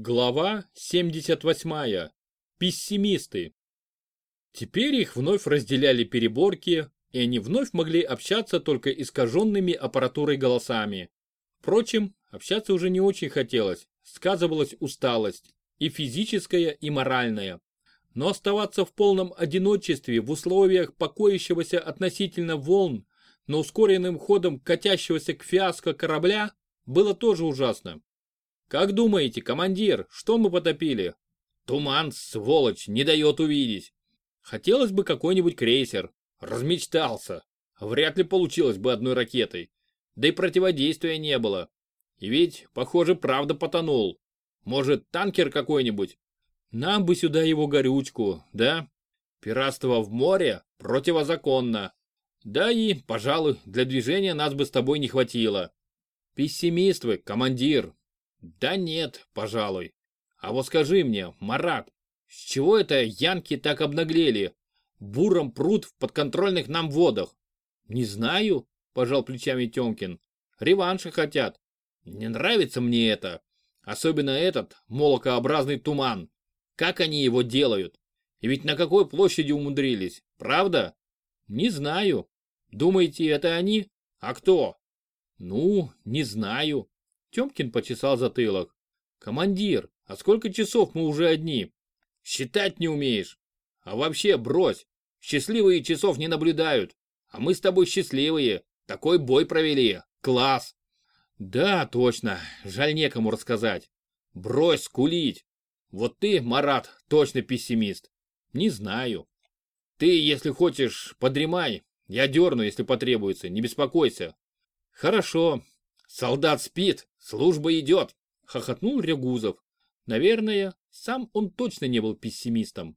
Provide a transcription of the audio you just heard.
Глава 78. Пессимисты. Теперь их вновь разделяли переборки, и они вновь могли общаться только искаженными аппаратурой голосами. Впрочем, общаться уже не очень хотелось, сказывалась усталость, и физическая, и моральная. Но оставаться в полном одиночестве в условиях покоящегося относительно волн, но ускоренным ходом катящегося к фиаско корабля, было тоже ужасно. «Как думаете, командир, что мы потопили?» «Туман, сволочь, не дает увидеть. Хотелось бы какой-нибудь крейсер. Размечтался. Вряд ли получилось бы одной ракетой. Да и противодействия не было. И ведь, похоже, правда потонул. Может, танкер какой-нибудь? Нам бы сюда его горючку, да? Пиратство в море противозаконно. Да и, пожалуй, для движения нас бы с тобой не хватило. Пессимист вы, командир, да нет, пожалуй. А вот скажи мне, Марат, с чего это янки так обнаглели? Буром пруд в подконтрольных нам водах. Не знаю, пожал плечами Тёмкин. Реванши хотят. Не нравится мне это. Особенно этот молокообразный туман. Как они его делают? И ведь на какой площади умудрились, правда? Не знаю. Думаете, это они? А кто? Ну, не знаю. Тёмкин почесал затылок. «Командир, а сколько часов мы уже одни?» «Считать не умеешь. А вообще брось. Счастливые часов не наблюдают. А мы с тобой счастливые. Такой бой провели. Класс!» «Да, точно. Жаль некому рассказать. Брось скулить. Вот ты, Марат, точно пессимист. Не знаю. Ты, если хочешь, подремай. Я дерну, если потребуется, не беспокойся. Хорошо. Солдат спит, «Служба идет!» – хохотнул Рягузов. Наверное, сам он точно не был пессимистом.